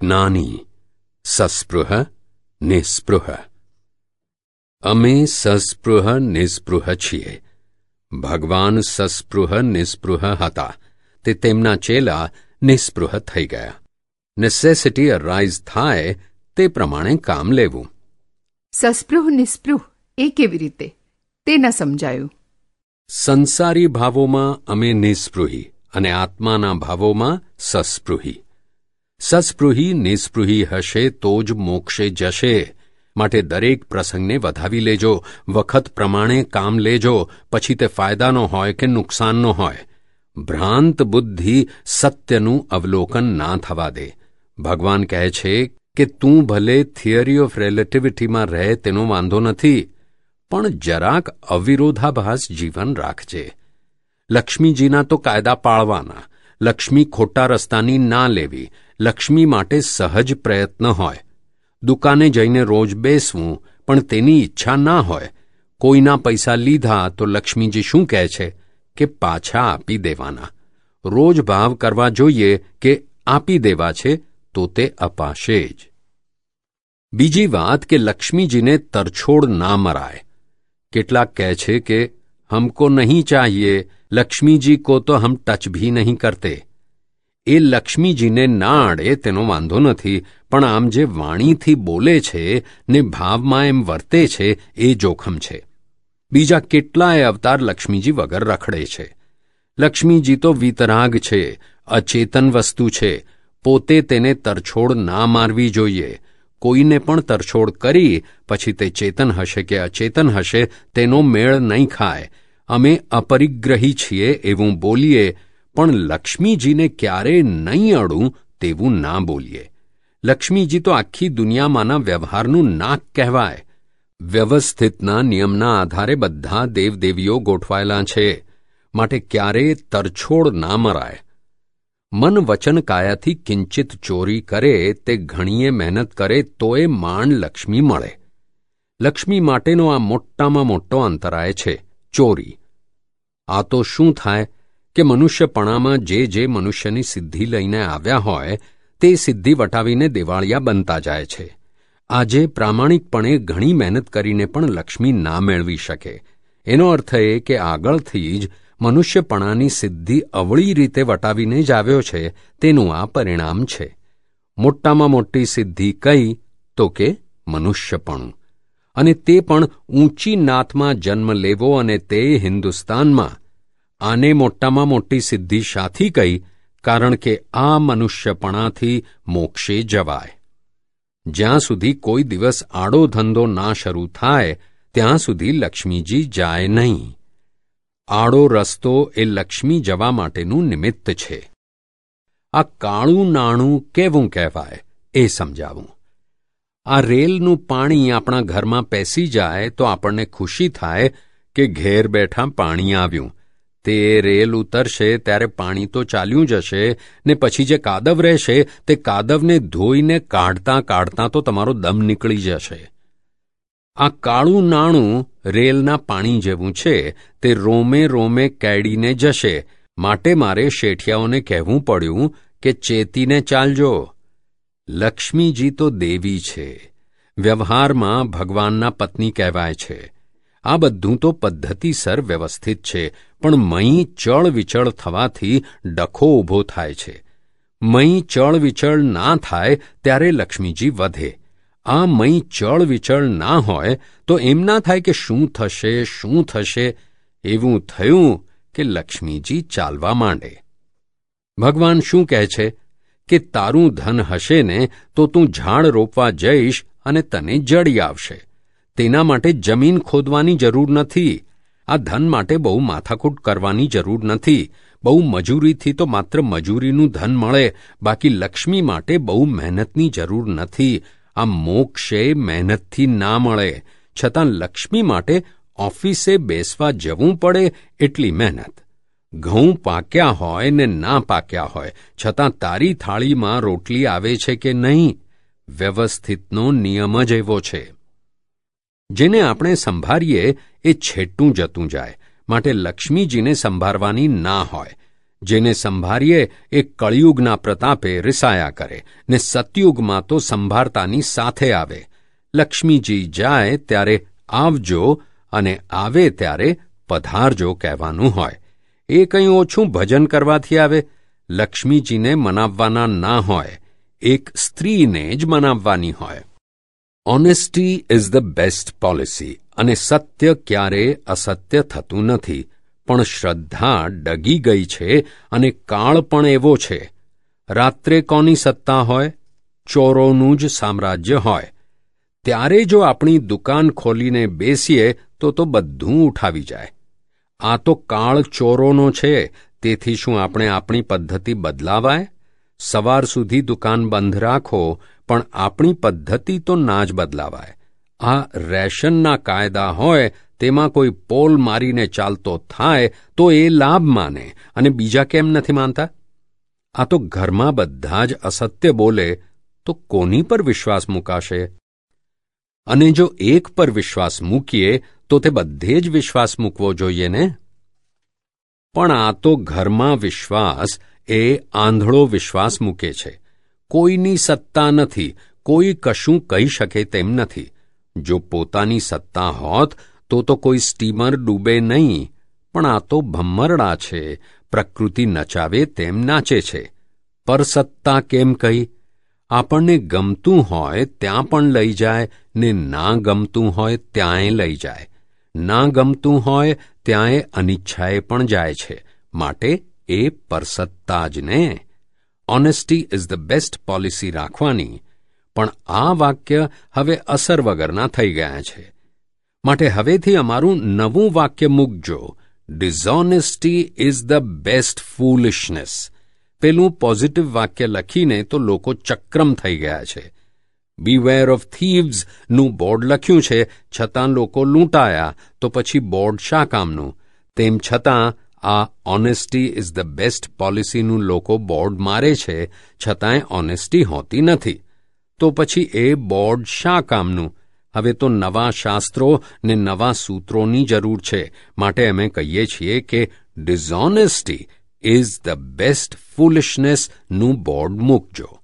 જ્ઞાની સસ્પૃહ નિસ્પૃહ અમે સસ્પૃહ નિસ્પૃહ છીએ ભગવાન સસ્પૃહ નિસ્પૃહ હતા તે તેમના ચેલા નિસ્પૃહ થઈ ગયા નેસેસિટી અરાઇઝ થાય તે પ્રમાણે કામ લેવું સસ્પૃહ નિસ્પૃહ એ કેવી રીતે તે ન સમજાયું સંસારી ભાવોમાં અમે નિસ્પૃહી અને આત્માના ભાવોમાં સસ્પૃહી સસ્પૃહી નિસ્પૃહી હશે તો જ મોક્ષે જશે. માટે દરેક પ્રસંગને વધાવી લેજો. વખત પ્રમાણે કામ લેજો. પછી તે ફાયદાનો હોય કે નુકસાનનો હોય. ભ્રાંત બુદ્ધિ સત્યનું અવલોકન ના થવા દે. ભગવાન કહે છે કે તું ભલે થિયરી ઓફ રિલેટિવિટીમાં રહે તેનો વાંધો નથી, પણ જરાક અવિરોધાભાસ જીવન રાખજે. લક્ષ્મીજીના તો કાયદા પાળવાના. લક્ષ્મી ખોટા રસ્તાની ના લેવી. લક્ષ્મી માટે સહજ પ્રયત્ન હોય. દુકાને જઈને રોજ બેસવું, પણ તેની ઈચ્છા ના હોય. કોઈના પૈસા લીધા તો લક્ષ્મીજી શું કહે છે? કે પાછા આપી દેવાના. રોજ ભાવ કરવા જોઈએ કે આપી દેવા છે તો તે અપાશે જ. બીજી વાત કે લક્ષ્મીજીને તરછોડ ના મરાય. કેટલાક કહે છે કે હમકો નહીં ચાહીએ લક્ષ્મીજી કો તો હમ ટચ ભી નહીં કરતે એ લક્ષ્મીજીને ના અડે તેનો વાંધો નથી પણ આમ જે વાણીથી બોલે છે ને ભાવમાં એમ વર્તે છે એ જોખમ છે બીજા કેટલાય અવતાર લક્ષ્મીજી વગર રખડે છે લક્ષ્મીજી તો વિતરાગ છે અચેતન વસ્તુ છે પોતે તેને તરછોડ ના મારવી જોઈએ કોઈને પણ તરછોડ કરી, પછી તે ચેતન હશે કે અચેતન હશે, તેનો મેળ નહીં ખાય. અમે અપરિગ્રહી છીએ એવું બોલીએ, પણ લક્ષ્મીજીને ક્યારે નહીં અડું તેવું ના બોલીએ. લક્ષ્મીજી તો આખી દુનિયામાંના વ્યવહારનું નાક કહેવાય. વ્યવસ્થિતના નિયમના આધારે બધા દેવદેવીઓ ગોઠવાયેલા છે. માટે ક્યારેય તરછોડ ના મરાય. મન વચન કાયાથી કિંચિત ચોરી કરે તે ઘણીએ મહેનત કરે તોય માંડ લક્ષ્મી મળે. લક્ષ્મી માટેનો આ મોટામાં મોટો અંતરાય છે, ચોરી. આ તો શું થાય કે મનુષ્યપણામાં જે જે મનુષ્યની સિદ્ધિ લઈને આવ્યા હોય, તે સિદ્ધિ વટાવીને દેવાળિયા બનતા જાય છે. આજે પ્રામાણિકપણે ઘણી મહેનત કરીને પણ લક્ષ્મી ના મેળવી શકે. એનો અર્થ એ કે આગળથી જ મનુષ્યપણાની સિદ્ધિ અવળી રીતે વટાવીને જ આવ્યો છે, તેનું આ પરિણામ છે. મોટામાં મોટી સિદ્ધિ કઈ તો કે મનુષ્યપણું. અને તે પણ ઊંચી નાથમાં જન્મ લેવો અને તે હિન્દુસ્તાનમાં. આને મોટામાં મોટી સિદ્ધિ શાથી કહી કારણ કે આ મનુષ્યપણાથી મોક્ષે જવાય. જ્યાં સુધી કોઈ દિવસ આડો ધંધો ના શરૂ થાય, ત્યાં સુધી લક્ષ્મીજી જાય નહીં. આડો રસ્તો એ લક્ષ્મી જવા માટેનું નિમિત્ત છે. આ કાળું નાણું કેવું કહેવાય એ સમજાવું. આ રેલનું પાણી આપણા ઘરમાં પેસી જાય તો આપણને ખુશી થાય કે ઘેર બેઠા પાણી આવ્યું. તે રેલ ઉતરશે ત્યારે પાણી તો ચાલ્યું જશે ને પછી જે કાદવ રહેશે તે કાદવને ધોઈને કાઢતા કાઢતા તો તમારો દમ નીકળી જશે. આ કાળું નાણું રેલના પાણી જેવું છે, તે રોમે રોમે કેડીને જશે. માટે મારે શેઠિયાઓને કહેવું પડ્યું કે ચેતીને ચાલજો. લક્ષ્મીજી તો દેવી છે. વ્યવહારમાં ભગવાનના પત્ની કહેવાય છે. આ બધું તો પદ્ધતિસર વ્યવસ્થિત છે, પણ મહી ચળવિચળ થવાથી ડખો ઊભો થાય છે. મહી ચળવિચળ ના થાય, ત્યારે લક્ષ્મીજી વધે. આ મહી ચળ વિચળ ના હોય, તો એમ ના થાય કે શું થશે શું થશે? એવું થયું કે લક્ષ્મીજી ચાલવા માંડે. ભગવાન શું કહે છે? કે તારું ધન હશે ને, તો તું ઝાડ રોપવા જઈશ અને તને જડી આવશે. તેના માટે જમીન ખોદવાની જરૂર નથી. આ ધન માટે બહુ માથાકૂટ કરવાની જરૂર નથી. બહુ મજૂરીથી તો માત્ર મજૂરીનું ધન મળે, બાકી લક્ષ્મી માટે બહુ મહેનતની જરૂર નથી. આ મોક્ષે મહેનતથી ના મળે. છતાં લક્ષ્મી માટે ઓફિસે બેસવા જવું પડે એટલી મહેનત. ઘઉં પાક્યા હોય ને ના પાક્યા હોય, છતાં તારી થાળીમાં રોટલી આવે છે કે નહીં? વ્યવસ્થિતનો નિયમ જ એવો છે. જેને આપણે સંભાળીએ એ છેટું જતું જાય, માટે લક્ષ્મીજીને સંભાળવાની ના હોય. જેને સંભાળીએ એ કળિયુગના પ્રતાપે રિસાયા કરે ને સતયુગમાં તો સંભાળતાની સાથે આવે. લક્ષ્મીજી જાય ત્યારે આવજો અને આવે ત્યારે પધારજો કહેવાનું હોય. એ કંઈ ઓછું ભજન કરવાથી આવે. લક્ષ્મીજીને મનાવવાના ના હોય. એક સ્ત્રીને જ મનાવવાની હોય. Honesty is the best policy અને સત્ય ક્યારે અસત્ય થતું નથી. પણ શ્રદ્ધા ડગી ગઈ છે અને કાળ પણ એવો છે. રાત્રે કોની સત્તા હોય? ચોરોનું જ સામ્રાજ્ય હોય. ત્યારે જો આપણી દુકાન ખોલીને બેસીએ, તો તો બધું ઉઠાવી જાય. આ તો કાળ ચોરોનો છે, તેથી શું આપણે આપણી પદ્ધતિ બદલાવાય? સવાર સુધી દુકાન બંધ રાખો, પણ આપણી પદ્ધતિ તો ના જ બદલાવાય. આ રેશનના કાયદા હોય તેમાં કોઈ પોલ મારીને ચાલતો થાય તો એ લાભ માને અને બીજા કેમ નથી માનતા? આ તો ઘરમાં બધા જ અસત્ય બોલે તો કોની પર વિશ્વાસ મૂકાશે? અને જો એક પર વિશ્વાસ મૂકીએ તો તે બધે જ વિશ્વાસ મૂકવો જોઈએ ને? પણ આ તો ઘરમાં વિશ્વાસ એ આંધળો વિશ્વાસ મૂકે છે. કોઈની સત્તા નથી, કોઈ કશું કહી શકે તેમ નથી. જો પોતાની સત્તા હોત તો તો કોઈ સ્ટીમર ડૂબે નહીં, પણ આ તો ભમ્મરડા છે, પ્રકૃતિ નચાવે તેમ નાચે છે. પરસત્તા કેમ કહી? આપણને ગમતું હોય ત્યાં પણ લઈ જાય, ને ના ગમતું હોય ત્યાંય લઈ જાય. ના ગમતું હોય ત્યાંય અનિચ્છાએ પણ જાય છે. માટે એ પરસત્તા જ ને. Honesty is the best policy રાખવાની. પણ આ વાક્ય હવે અસર વગરના થઈ ગયા છે. માટે હવેથી અમારું નવું વાક્ય મૂકજો. Dishonesty is the best foolishness પેલું પોઝિટિવ વાક્ય લખીને તો લોકો ચક્રમ થઈ ગયા છે. બીવેર ઓફ થીવ્સનું બોર્ડ લખ્યું છે, છતાં લોકો લૂંટાયા, તો પછી બોર્ડ શા કામનું? તેમ છતાં, આ ઓનેસ્ટી ઇઝ ધ બેસ્ટ પોલિસીનું લોકો બોર્ડ મારે છે, છતાંય ઓનેસ્ટી હોતી નથી. તો પછી એ બોર્ડ શા કામનું? હવે તો નવા શાસ્ત્રો ને નવા સૂત્રોની જરૂર છે. માટે અમે કહીએ છીએ કે ડિઝોનેસ્ટી ઇઝ ધ બેસ્ટ ફૂલિશનેસનું બોર્ડ મૂકજો.